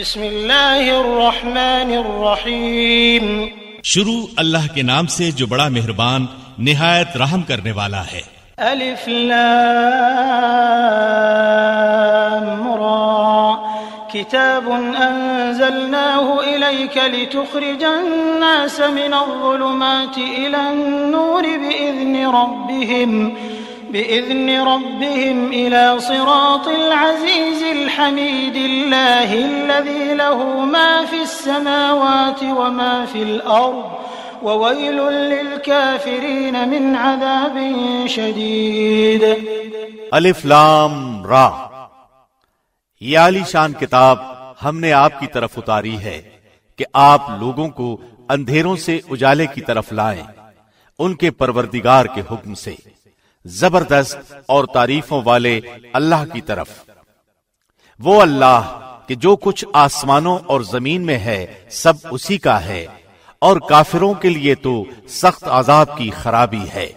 بسم اللہ الرحمن الرحیم۔ شروع اللہ کے نام سے جو بڑا مہربان نہایت رحم کرنے والا ہے۔ الف لام را۔ كتاب أنزلناه إليك لتخرج الناس من الظلمات إلى النور بإذن ربهم۔ بإذن ربهم إلى صراط العزيز الحميد الله الذي له ما في السماوات وما في الأرض وويل للكافرين من عذاب شديد. الف لام را یہ عالی شان کتاب ہم نے آپ کی طرف اتاری ہے کہ آپ لوگوں کو اندھیروں سے اجالے کی طرف لائیں، ان کے پروردگار کے حکم سے۔ زبردست اور تعریفوں والے اللہ کی طرف۔ وہ اللہ کہ جو کچھ آسمانوں اور زمین میں ہے، سب اسی کا ہے، اور کافروں کے لیے تو سخت عذاب کی خرابی ہے۔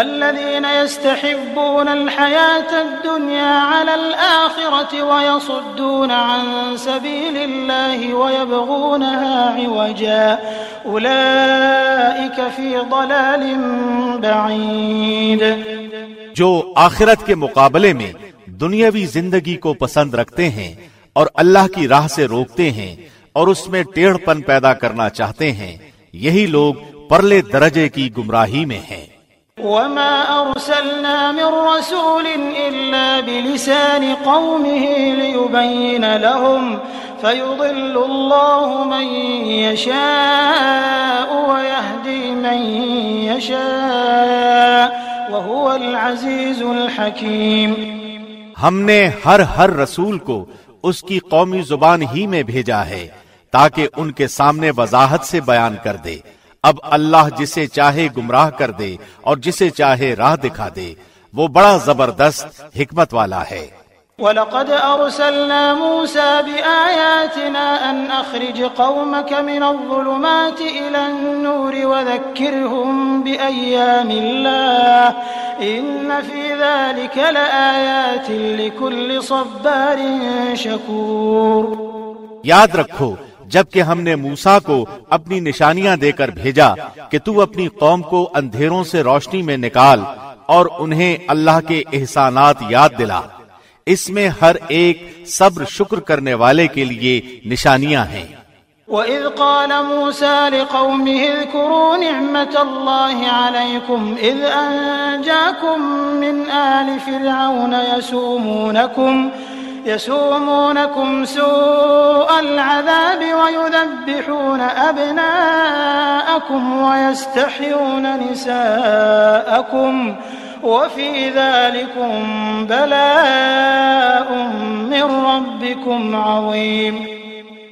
الذين يستحبون الحياة الدنيا على الآخرة ويصدون عن سبيل الله ويبغونها عوجا. أولئك في ضلال بعيد. جو آخرت کے مقابلے میں دنیاوی زندگی کو پسند رکھتے ہیں اور اللہ کی راہ سے روکتے ہیں اور اس میں ٹیڑھ پن پیدا کرنا چاہتے ہیں، یہی لوگ پرلے درجے کی گمراہی میں ہیں۔ وما أرسلنا من رسول إلا بلسان قومه ليبين لهم فيضل الله من يشاء ويهدي من يشاء وهو العزيز الحكيم ہم نے ہر ہر رسول کو اس کی قومی زبان ہی میں بھیجا ہے تاکہ ان کے سامنے وضاحت سے بیان کر دے۔ اب اللہ جسے چاہے گمراہ کر دے اور جسے چاہے راہ دکھا دے وہ بڑا زبردست حکمت والا ہے۔ ولقد أرسلنا موسى بآياتنا أن أخرج قومك من الظلمات إلى النور وذكرهم بأيام الله إن في ذلك لآيات لكل صبار شكور۔ یاد رکھو جبکہ ہم نے موسا کو اپنی نشانیاں دے کر بھیجا کہ تو اپنی قوم کو اندھیروں سے روشنی میں نکال اور انہیں اللہ کے احسانات یاد دلا۔ اس میں ہر ایک صبر شکر کرنے والے کے لیے نشانیاں ہیں۔ وَإِذْ قَالَ مُوسَى لِقَوْمِهِ اذْكُرُوا نِعْمَةَ اللَّهِ عَلَيْكُمْ إِذْ أَنْجَاكُمْ مِنْ آلِ فِرْعَوْنَ يَسُومُونَكُمْ يسومونكم سوء العذاب ويذبحون أبناءكم ويستحيون نساءكم وفي ذلكم بلاء من ربكم عظيم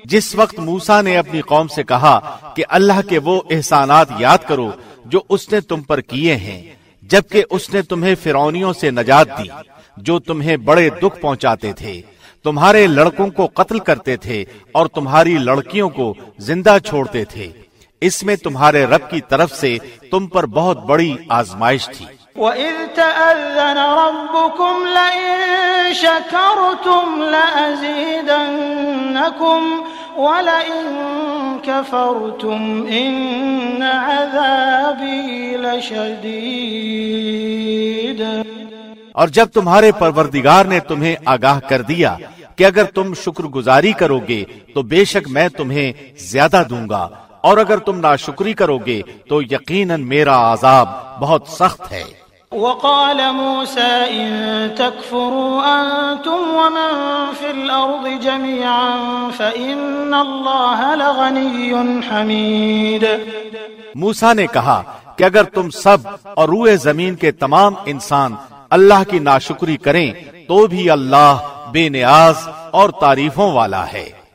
جس وقت موسا نے اپنی قوم سے کہا کہ اللہ کے وہ احسانات یاد کرو جو اس نے تم پر کیے ہیں، جبکہ اس نے تمہیں فرونیوں سے نجات دی۔ جو تمہیں بڑے دکھ پہنچاتے تھے۔ تمہارے لڑکوں کو قتل کرتے تھے اور تمہاری لڑکیوں کو زندہ چھوڑتے تھے۔ اس میں تمہارے رب کی طرف سے تم پر بہت بڑی آزمائش تھی۔ وَإِذْ تَأَذَّنَ رَبُّكُمْ لَئِن شَكَرْتُمْ لَأَزِيدَنَّكُمْ وَلَئِن كَفَرْتُمْ إِنَّ عَذَابِي لَشَدِيدٌ اور جب تمہارے پروردگار نے تمہیں آگاہ کر دیا کہ اگر تم شکر گزاری کرو گے تو بے شک میں تمہیں زیادہ دوں گا اور اگر تم ناشکری کرو گے تو یقیناً میرا عذاب بہت سخت ہے۔ وقال موسى إن تكفروا أنتم ومن في الأرض جميعا فإن الله لغني حميد۔ موسا نے کہا کہ اگر تم سب اور روئے زمین کے تمام انسان اللہ کی ناشکری کریں تو بھی اللہ بے نیاز اور تعریفوں والا ہے۔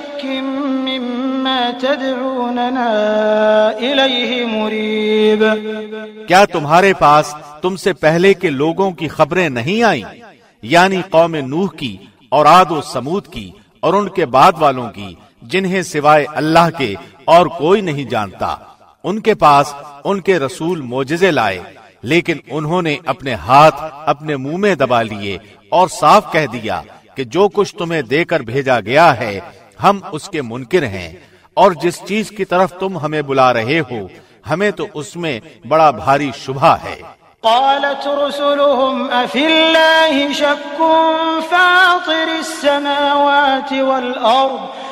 مما تدعوننا إليه مريب. کیا تمہارے پاس تم سے پہلے کے لوگوں کی خبریں نہیں آئیں؟ یعنی قوم نوح کی اور آد و سمود کی اور ان کے بعد والوں کی، جنہیں سوائے اللہ کے اور کوئی نہیں جانتا۔ ان کے پاس ان کے رسول موجزے لائے، لیکن انہوں نے اپنے ہاتھ اپنے منہ میں دبا لیے اور صاف کہہ دیا کہ جو کچھ تمہیں دے کر بھیجا گیا ہے ہم اس کے منکر ہیں۔ اور جس چیز کی طرف تم ہمیں بلا رہے ہو، ہمیں تو اس میں بڑا بھاری شبہ ہے۔ قالت رسلهم، أفي الله شك فاطر السماوات والأرض؟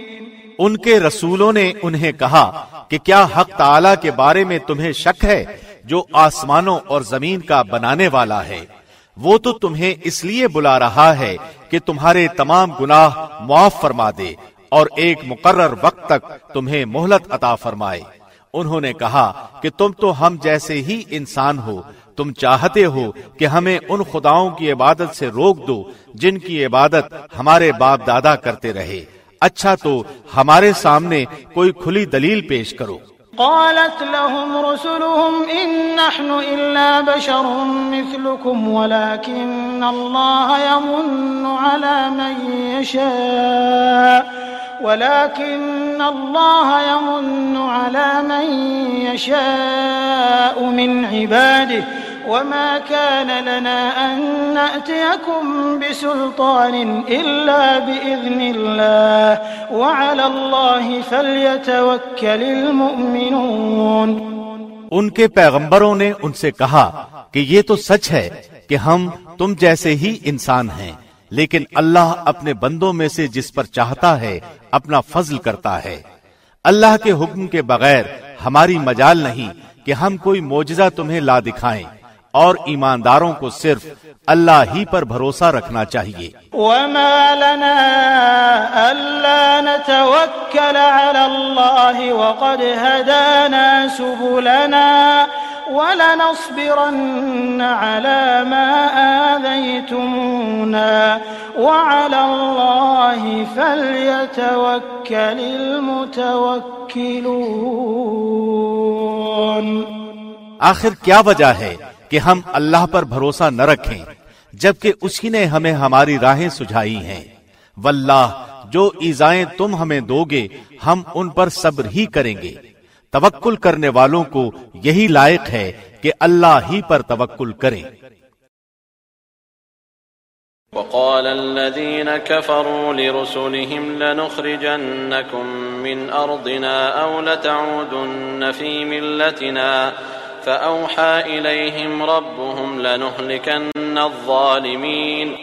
ان کے رسولوں نے انہیں کہا کہ کیا حق تعالی کے بارے میں تمہیں شک ہے جو آسمانوں اور زمین کا بنانے والا ہے؟ وہ تو تمہیں اس لیے بلا رہا ہے کہ تمہارے تمام گناہ معاف فرما دے اور ایک مقرر وقت تک تمہیں مہلت عطا فرمائے۔ انہوں نے کہا کہ تم تو ہم جیسے ہی انسان ہو، تم چاہتے ہو کہ ہمیں ان خداؤں کی عبادت سے روک دو جن کی عبادت ہمارے باپ دادا کرتے رہے۔ اچھا تو ہمارے سامنے کوئی کھلی دلیل پیش کرو۔ قالت لهم رسلهم إن نحن إلا بشر مثلكم ولكن الله يمن على من يشاء، ولكن الله يمن على من يشاء من عباده وما كان لنا أن نأتيكم بسلطان إلا بإذن الله وعلى الله فليتوكل المؤمنون ان کے پیغمبروں نے ان سے کہا کہ یہ تو سچ ہے کہ ہم تم جیسے ہی انسان ہیں، لیکن اللہ اپنے بندوں میں سے جس پر چاہتا ہے اپنا فضل کرتا ہے۔ اللہ کے حکم کے بغیر ہماری مجال نہیں کہ ہم کوئی موجزہ تمہیں لا دکھائیں۔ اور ایمانداروں کو صرف اللہ ہی پر بھروسہ رکھنا چاہیے۔ وما لنا ألا نتوكل على الله وقد هدانا سبلنا ولنصبرن على ما آذيتمونا وعلى الله فليتوكل المتوكلون۔ آخر کیا وجہ ہے؟ کہ ہم اللہ پر بھروسہ نہ رکھیں، جبکہ اسی نے ہمیں ہماری راہیں سجھائی ہیں۔ واللہ، جو ایزائیں تم ہمیں دو گے، ہم ان پر صبر ہی کریں گے۔ توکل کرنے والوں کو یہی لائق ہے کہ اللہ ہی پر توکل کریں۔ وقال الذين كفروا لرسلهم لنخرجنكم من أرضنا أو لتعودن في ملتنا فأوحى إليهم ربهم لنهلكن الظالمين۔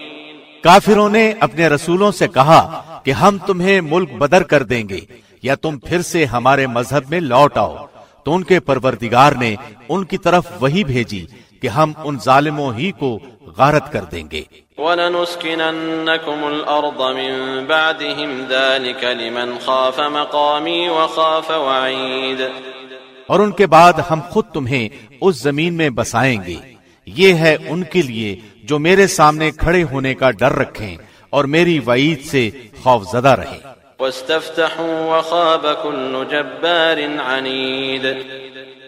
کافروں نے اپنے رسولوں سے کہا کہ ہم تمہیں ملک بدر کر دیں گے یا تم پھر سے ہمارے مذہب میں لوٹ آؤ۔ تو ان کے پروردگار نے ان کی طرف وہی بھیجی کہ ہم ان ظالموں ہی کو غارت کر دیں گے۔ وَلَنُسْكِنَنَّكُمُ الْأَرْضَ مِن بَعْدِهِمْ ذَلِكَ لِمَنْ خَافَ مَقَامِي وَخَافَ وَعِيدِ۔ اور ان کے بعد ہم خود تمہیں اس زمین میں بسائیں گے۔ یہ ہے ان کے لیے جو میرے سامنے کھڑے ہونے کا ڈر رکھیں اور میری وعید سے خوف زدہ رہے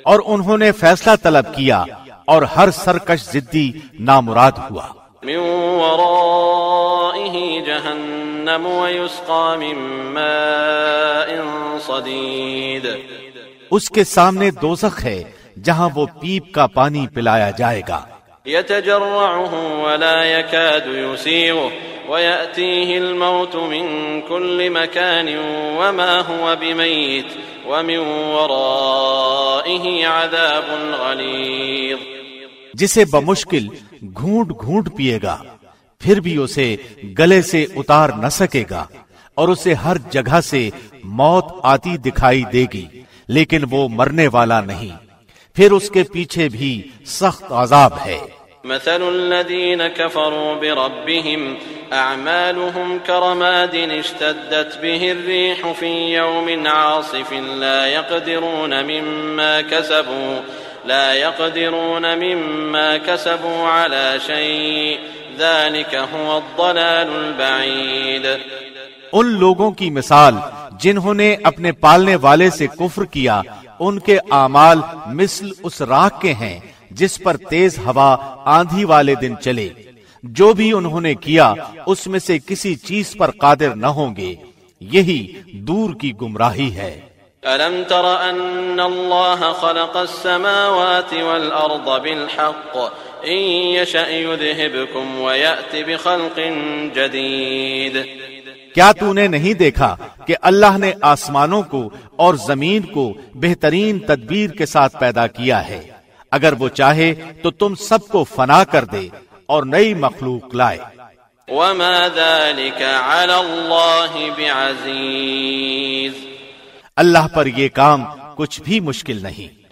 اور انہوں نے فیصلہ طلب کیا اور ہر سرکش زدی نامراد ہوا۔ من ورائه جهنم ويسقى من ماء صديد۔ اس کے سامنے دوزخ ہے جہاں وہ پیپ کا پانی پلایا جائے گا۔ يتجرعه ولا يكاد يسيغه ويأتيه الموت من كل مكان وما هو بميت ومن ورائه عذاب غليظ۔ جسے بمشکل گھونٹ گھونٹ پیے گا پھر بھی اسے گلے سے اتار نہ سکے گا اور اسے ہر جگہ سے موت آتی دکھائی دے گی۔ لیکن وہ مرنے والا نہیں۔ پھر اس کے پیچھے بھی سخت عذاب ہے۔ مثل الذين كفروا بربهم أعمالهم كرماد اشتدت به الريح في يوم عاصف لا يقدرون مما كسبوا، لا يقدرون مما كسبوا على شيء، ذلك هو الضلال البعيد۔ ان لوگوں کی مثال جنہوں نے اپنے پالنے والے سے کفر کیا، ان کے اعمال مثل اس راک کے ہیں جس پر تیز ہوا آندھی والے دن چلے۔ جو بھی انہوں نے کیا، اس میں سے کسی چیز پر قادر نہ ہوں گے۔ یہی دور کی گمراہی ہے۔ ألم تر أن الله خلق السماوات والأرض بالحق؟ إن يشأ يذهبكم ويأتي بخلق جديد. کیا تو نے نہیں دیکھا کہ اللہ نے آسمانوں کو اور زمین کو بہترین تدبیر کے ساتھ پیدا کیا ہے؟ اگر وہ چاہے تو تم سب کو فنا کر دے اور نئی مخلوق لائے۔ وما ذلك على الله بعزيز۔ اللہ پر یہ کام کچھ بھی مشکل نہیں۔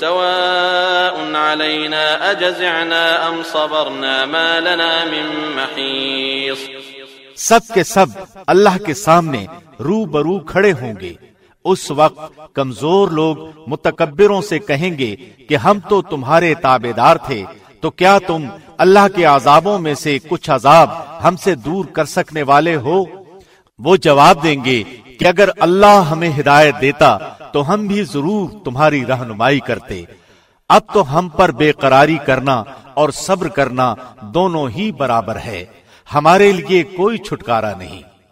سواء علينا أجزعنا أم صبرنا ما لنا من محيص. سب کے سب اللہ کے سامنے رو برو کھڑے ہوں گے۔ اس وقت کمزور لوگ متکبروں سے کہیں گے کہ ہم تو تمہارے تابے دار تھے، تو کیا تم اللہ کے عذابوں میں سے کچھ عذاب ہم سے دور کر سکنے والے ہو؟ وہ جواب دیں گے کہ اگر اللہ ہمیں ہدایت دیتا تو ہم بھی ضرور تمہاری رہنمائی کرتے۔ اب تو ہم پر بے قراری کرنا اور صبر کرنا دونوں ہی برابر ہے۔ ہمارے لیے کوئی چھٹکارا نہیں۔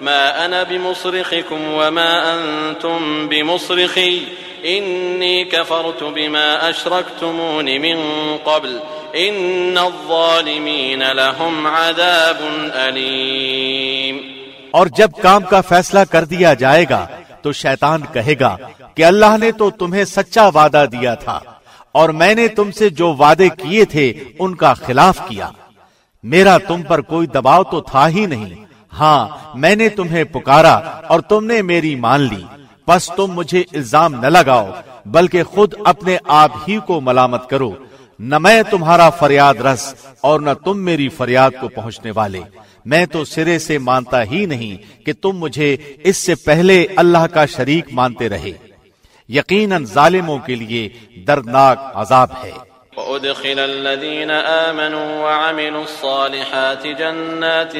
ما أنا بمصرخكم وما أنتم بمصرخي. إني كفرت بما أشركتمون من قبل. إن الظالمين لهم عذاب أليم. اور جب کام کا فیصلہ کر دیا جائے گا، تو شیطان کہے گا کہ اللہ نے تو تمہیں سچا وعدہ دیا تھا، اور میں نے تم سے جو وعدے کیے تھے، ان کا خلاف کیا۔ میرا تم پر کوئی دباؤ تو تھا ہی نہیں۔ ہاں میں نے تمہیں پکارا اور تم نے میری مان لی۔ بس تم مجھے الزام نہ لگاؤ، بلکہ خود اپنے آپ ہی کو ملامت کرو۔ نہ میں تمہارا فریاد رس اور نہ تم میری فریاد کو پہنچنے والے۔ میں تو سرے سے مانتا ہی نہیں کہ تم مجھے اس سے پہلے اللہ کا شریک مانتے رہے۔ یقیناً ظالموں کے لیے دردناک عذاب ہے۔ وأدخل الذين آمنوا وعملوا الصالحات جنات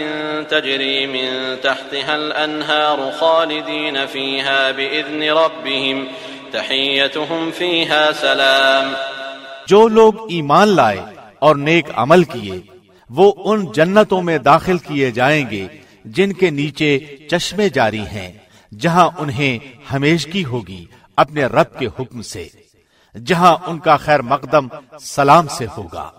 تجري من تحتها الأنهار خالدين فيها بإذن ربهم تحيتهم فيها سلام جو لوگ ایمان لائے اور نیک عمل کیے، وہ ان جنتوں میں داخل کیے جائیں گے جن کے نیچے چشمے جاری ہیں، جہاں انہیں ہمیشگی ہوگی اپنے رب کے حکم سے۔ جہاں ان کا خیر مقدم سلام سے ہوگا۔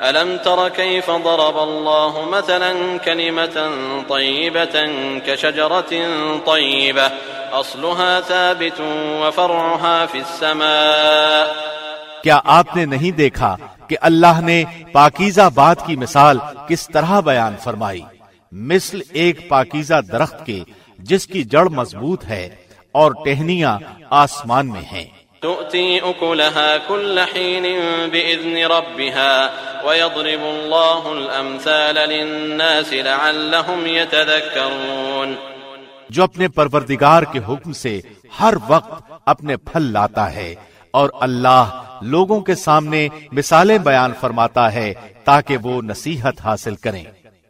ألم تر كيف ضرب الله مثلا كلمة طيبة كشجرة طيبة؟ أصلها ثابت وفرعها في السماء۔ کیا آپ نے نہیں دیکھا کہ اللہ نے پاکیزہ بات کی مثال کس طرح بیان فرمائی؟ مثل ایک پاکیزہ درخت کے جس کی جڑ مضبوط ہے اور ٹہنیاں آسمان میں ہیں۔ تؤتي أكلها كل حين بإذن ربها ويضرب الله الأمثال للناس لعلهم يتذكرون جو اپنے پروردگار کے حکم سے ہر وقت اپنے پھل لاتا ہے اور اللہ لوگوں کے سامنے مثالیں بیان فرماتا ہے تاکہ وہ نصیحت حاصل کریں۔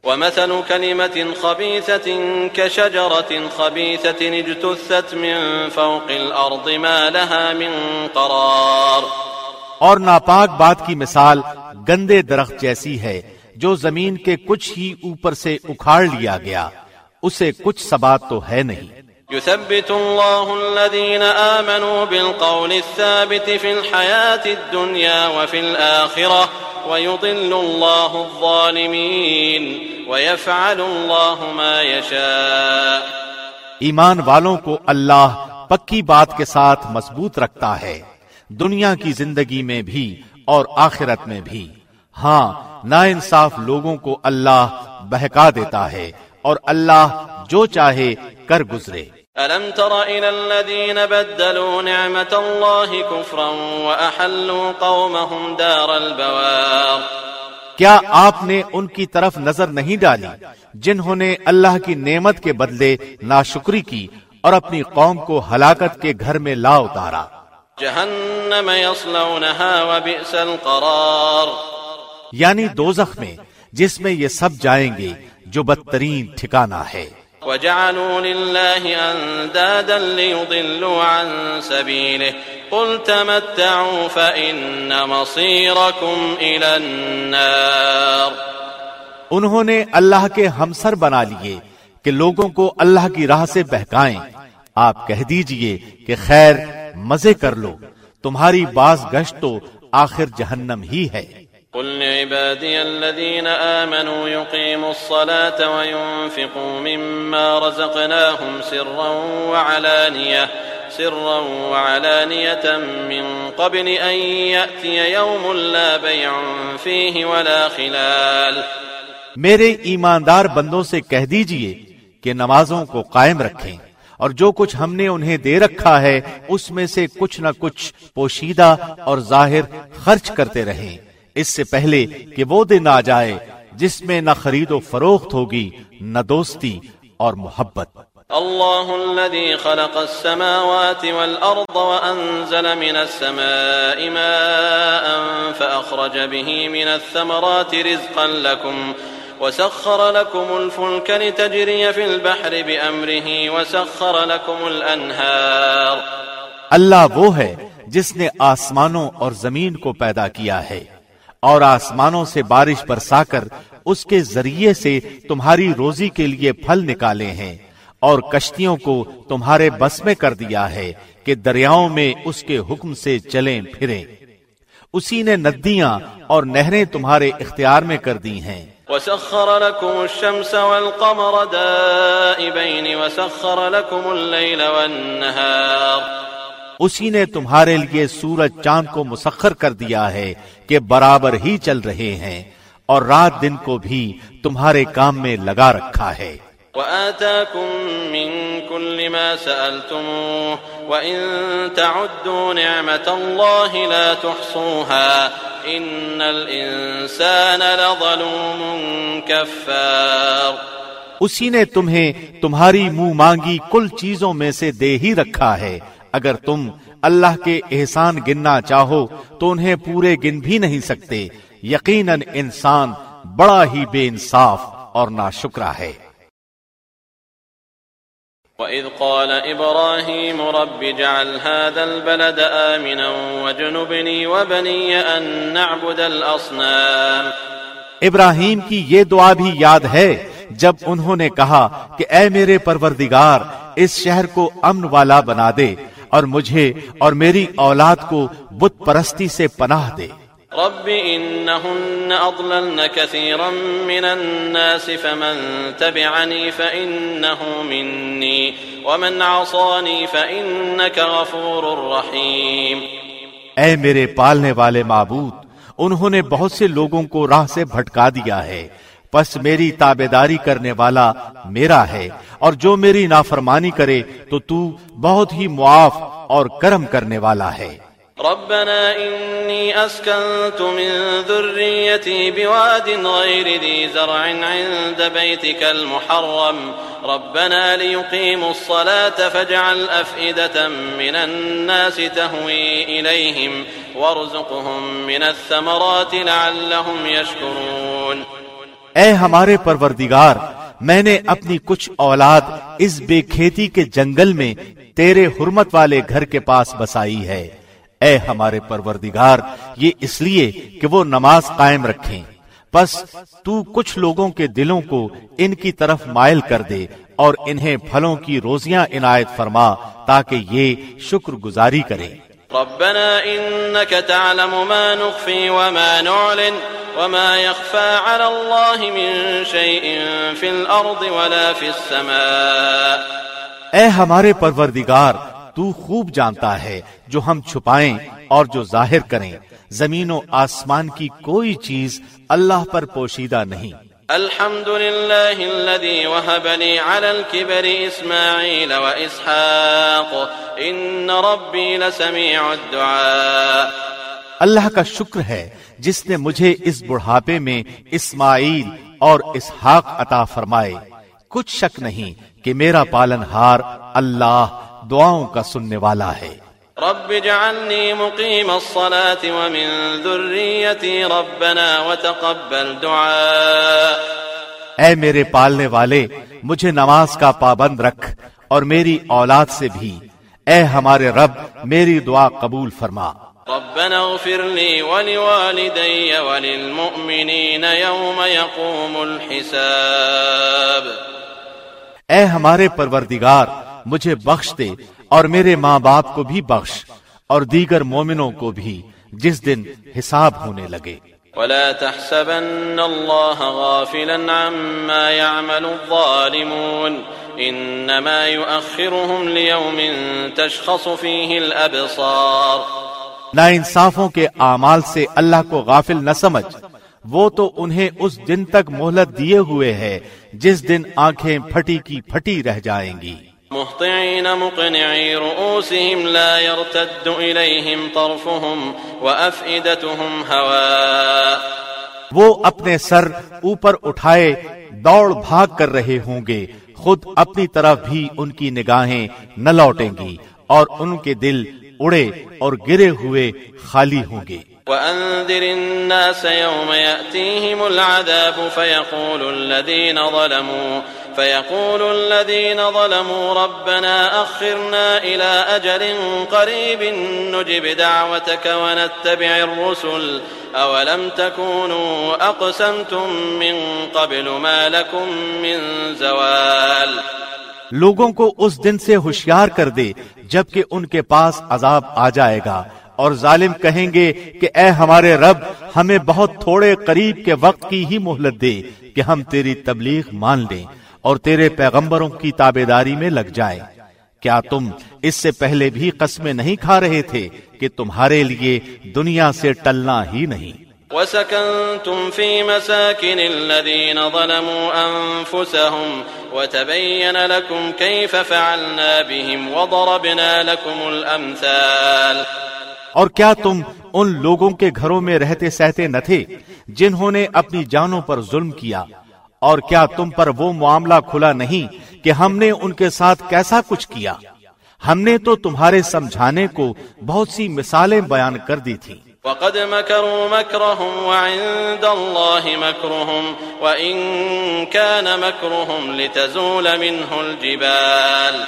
ومثل كلمة خبيثة كشجرة خبيثة اجتثت من فوق الأرض ما لها من قرار. اور ناپاک بات کی مثال گندے درخت جیسی ہے جو زمین کے کچھ ہی اوپر سے اکھاڑ لیا گیا۔ اسے کچھ سبات تو ہے نہیں۔ يثبت الله الذين آمنوا بالقول الثابت في الحياة الدنيا وفي الآخرة ويضل الله الظالمين. ويفعل الله ما يشاء۔ ایمان والوں کو اللہ پکی بات کے ساتھ مضبوط رکھتا ہے۔ دنیا کی زندگی میں بھی اور آخرت میں بھی۔ ہاں نا انصاف لوگوں کو اللہ بہکا دیتا ہے اور اللہ جو چاہے کر گزرے۔ ألم تر إلى الذين بدلوا نعمة الله كفرا وأحلوا قومهم دار البوار۔ کیا آپ نے ان کی طرف نظر نہیں ڈالی جنہوں نے اللہ کی نعمت کے بدلے ناشکری کی اور اپنی قوم کو ہلاکت کے گھر میں لا اتارا؟ يصلونها وبئس القرار۔ یعنی دوزخ میں جس میں یہ سب جائیں گے جو بدترین ٹھکانہ ہے۔ وجعلوا لله أندادا ليضلوا عن سبيله. قل تمتعوا فإن مصيركم إلى النار. انہوں نے اللہ کے ہمسر بنا لیے کہ لوگوں کو اللہ کی راہ سے بہکائیں۔ آپ کہہ دیجیے کہ خیر مزے کر لو، تمہاری باز گشت تو آخر جہنم ہی ہے۔ قل لعبادي الذين آمنوا يقيموا الصلاة وينفقوا مما رزقناهم سرا وعلانية سرا وعلانية من قبل أن يأتي يوم لا بيع فيه ولا خلال. میرے ایماندار بندوں سے کہہ دیجیے کہ نمازوں کو قائم رکھیں اور جو کچھ ہم نے انہیں دے رکھا ہے اس میں سے کچھ نہ کچھ پوشیدہ اور ظاہر خرچ کرتے رہیں۔ اس سے پہلے کہ وہ دن آ جائے جس میں نہ خرید و فروخت ہوگی نہ دوستی اور محبت۔ الله الذي خلق السماوات والأرض وأنزل من السماء ماء فأخرج به من الثمرات رزقا لكم وسخر لكم الفلك لتجري في البحر بأمره وسخر لكم الأنهار۔ اللہ وہ ہے جس نے آسمانوں اور زمین کو پیدا کیا ہے۔ اور آسمانوں سے بارش برسا کر اس کے ذریعے سے تمہاری روزی کے لیے پھل نکالے ہیں اور کشتیوں کو تمہارے بس میں کر دیا ہے کہ دریاؤں میں اس کے حکم سے چلیں پھریں۔ اسی نے ندیاں اور نہریں تمہارے اختیار میں کر دی ہیں۔ وسخر لكم الشمس والقمر دائبين وسخر لكم الليل والنهار۔ اسی نے تمہارے لیے سورج چاند کو مسخر کر دیا ہے کہ برابر ہی چل رہے ہیں اور رات دن کو بھی تمہارے کام میں لگا رکھا ہے۔ وآتاكم من كل ما سألتموه وإن تعدوا نعمة الله لا تحصوها إن الإنسان لظلوم كفار۔ اسی نے تمہیں تمہاری منہ مانگی کل چیزوں میں سے دے ہی رکھا ہے۔ اگر تم اللہ کے احسان گننا چاہو تو انہیں پورے گن بھی نہیں سکتے۔ یقیناً انسان بڑا ہی بے انصاف اور نا شکرا ہے۔ وَإِذْ قَالَ إِبْرَاهِيمُ رَبِّ جَعَلْ هَذَا الْبَلَدَ آمِنًا وَجُنُبْنِي وَبَنِيَ أَن نَعْبُدَ الْأَصْنَامِ۔ ابراہیم کی یہ دعا بھی یاد ہے جب انہوں نے کہا کہ اے میرے پروردگار اس شہر کو امن والا بنا دے۔ اور مجھے اور میری اولاد کو بت پرستی سے پناہ دے۔ رب انہن اضللن کثیرا من الناس فمن تبعنی فإنه منی ومن عصانی فإنك غفور رحیم۔ اے میرے پالنے والے معبود انہوں نے بہت سے لوگوں کو راہ سے بھٹکا دیا ہے۔ پس میری تابے داری کرنے والا میرا ہے۔ اور جو میری نافرمانی کرے تو تو بہت ہی معاف اور کرم کرنے والا ہے۔ ربنا إني أسكنت من ذريتي بواد غير ذي زرع عند بيتك المحرم. ربنا ليقيموا الصلاة فاجعل أفئدة من الناس تهوي إليهم وارزقهم من الثمرات لعلهم يشكرون۔ اے ہمارے پروردگار میں نے اپنی کچھ اولاد اس بے کھیتی کے جنگل میں تیرے حرمت والے گھر کے پاس بسائی ہے۔ اے ہمارے پروردگار، یہ اس لیے کہ وہ نماز قائم رکھیں۔ بس تو کچھ لوگوں کے دلوں کو ان کی طرف مائل کر دے اور انہیں پھلوں کی روزیاں عنایت فرما تاکہ یہ شکر گزاری کرے۔ ربنا انك تعلم ما نخفي وما نعلن۔ وما يخفى على الله من شيء في الارض ولا في السماء۔ اے ہمارے پروردگار تو خوب جانتا ہے جو ہم چھپائیں اور جو ظاہر کریں۔ زمین و آسمان کی کوئی چیز اللہ پر پوشیدہ نہیں۔ الحمد لله الذي وهب لي على الكبر إسماعيل وإسحاق إن ربي لسميع الدعاء۔ اللہ کا شکر ہے جس نے مجھے اس بڑھاپے میں اسماعیل اور اسحاق عطا فرمائے۔ کچھ شک نہیں کہ میرا پالن ہار اللہ دعاؤں کا سننے والا ہے۔ رب جعلني مقيم الصلاة ومن ذريتي ربنا وتقبل دعاء۔ اے میرے پالنے والے مجھے نماز کا پابند رکھ اور میری اولاد سے بھی۔ اے ہمارے رب میری دعا قبول فرما۔ ربنا اغفر لي ولوالدي وللمؤمنين يوم يقوم الحساب. اے ہمارے پروردگار مجھے بخش دے اور میرے ماں باپ کو بھی بخش اور دیگر مومنوں کو بھی جس دن حساب ہونے لگے۔ ولا تحسبن الله غافلا عما يعمل الظالمون انما يؤخرهم ليوم تشخص فيه الابصار نا انصافوں کے اعمال سے اللہ کو غافل نہ سمجھ۔ وہ تو انہیں اس دن تک مہلت دیے ہوئے ہے جس دن آنکھیں پھٹی کی پھٹی رہ جائیں گی۔ مهطعين مقنعي رؤوسهم لا يرتد إليهم طرفهم وأفئدتهم هواء وہ اپنے سر اوپر اٹھائے دوڑ بھاگ کر رہے ہوں گے خود اپنی طرف بھی ان کی نگاہیں نہ لوٹیں گی اور ان کے دل اڑے اور گرے ہوئے خالی ہوں گے۔ وأنذر الناس يوم يأتيهم العذاب فيقول الذين ظلموا فيقول الذين ظلموا ربنا أخرنا إلى أجل قريب نجب دعوتك ونتبع الرسل أولم تكونوا أقسمتم من قبل ما لكم من زوال۔ لوگوں کو اس دن سے ہوشیار کر دے جبکہ ان کے پاس عذاب آ جائے گا۔ اور ظالم کہیں گے کہ اے ہمارے رب، ہمیں بہت تھوڑے قریب کے وقت کی ہی مہلت دے کہ ہم تیری تبلیغ مان لیں اور تیرے پیغمبروں کی تابے داری میں لگ جائے۔ کیا تم اس سے پہلے بھی قسمیں نہیں کھا رہے تھے کہ تمہارے لیے دنیا سے ٹلنا ہی نہیں؟ وسكنتم في مساكن الذين ظلموا أنفسهم وتبين لكم كيف فعلنا بهم وضربنا لكم الأمثال اور کیا تم ان لوگوں کے گھروں میں رہتے سہتے نہ تھے جنہوں نے اپنی جانوں پر ظلم کیا؟ اور کیا تم پر وہ معاملہ کھلا نہیں کہ ہم نے ان کے ساتھ کیسا کچھ کیا؟ ہم نے تو تمہارے سمجھانے کو بہت سی مثالیں بیان کر دی تھی وقد مكروا مكرهم وعند الله مكرهم وإن كان مكرهم لتزول منه الجبال.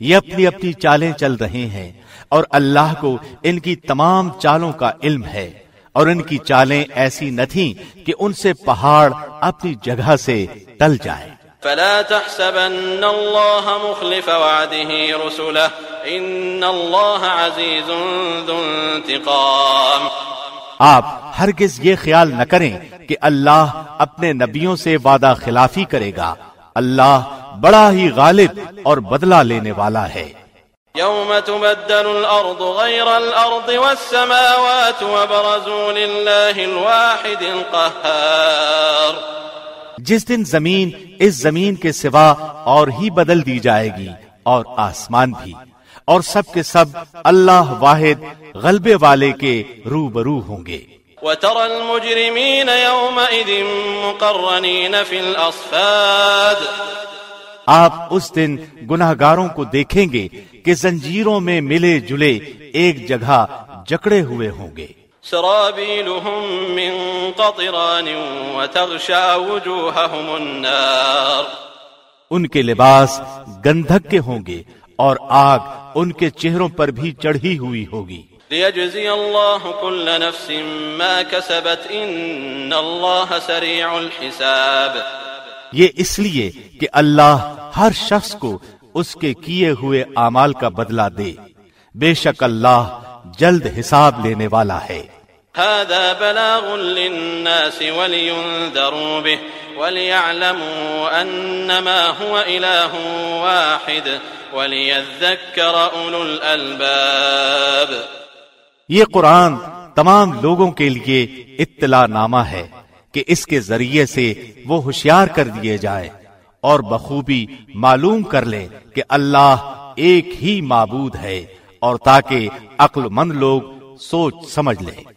یہ اپنی اپنی چالیں چل رہے ہیں اور اللہ کو ان کی تمام چالوں کا علم ہے اور ان کی چالیں ایسی نہ تھیں کہ ان سے پہاڑ اپنی جگہ سے ٹل جائے۔ فلا تحسبن الله مخلف وعده رسله ان الله عزيز ذو انتقام. آپ ہرگز یہ خیال نہ کریں کہ اللہ اپنے نبیوں سے وعدہ خلافی کرے گا۔ اللہ بڑا ہی غالب اور بدلہ لینے والا ہے۔ يوم تبدل الأرض غير الأرض والسماوات وبرزوا لله الواحد القهار جس دن زمین اس زمین کے سوا اور ہی بدل دی جائے گی اور آسمان بھی۔ اور سب کے سب اللہ واحد غلبے والے کے روبرو ہوں گے۔ وترى المجرمين يومئذ مقرنين في الأصفاد۔ آپ اس دن گناہ گاروں کو دیکھیں گے کہ زنجیروں میں ملے جلے ایک جگہ جکڑے ہوئے ہوں گے۔ سرابيلهم من قطران وتغشى وجوههم النار. ان کے لباس گندھک کے ہوں گے اور آگ ان کے چہروں پر بھی چڑھی ہوئی ہوگی۔ ليجزي الله كل نفس ما كسبت إن الله سريع الحساب. یہ اس لیے کہ اللہ ہر شخص کو اس کے کیے ہوئے اعمال کا بدلہ دے۔ بے شک اللہ جلد حساب لینے والا ہے۔ هذا بلاغ للناس ولينذروا به وليعلموا أنما هو إله واحد وليذكر أولو الألباب۔ یہ قرآن تمام لوگوں کے لیے اطلاع نامہ ہے کہ اس کے ذریعے سے وہ ہوشیار کر دیے جائے اور بخوبی معلوم کر لے کہ اللہ ایک ہی معبود ہے۔ اور تاکہ عقل مند لوگ سوچ سمجھ لیں۔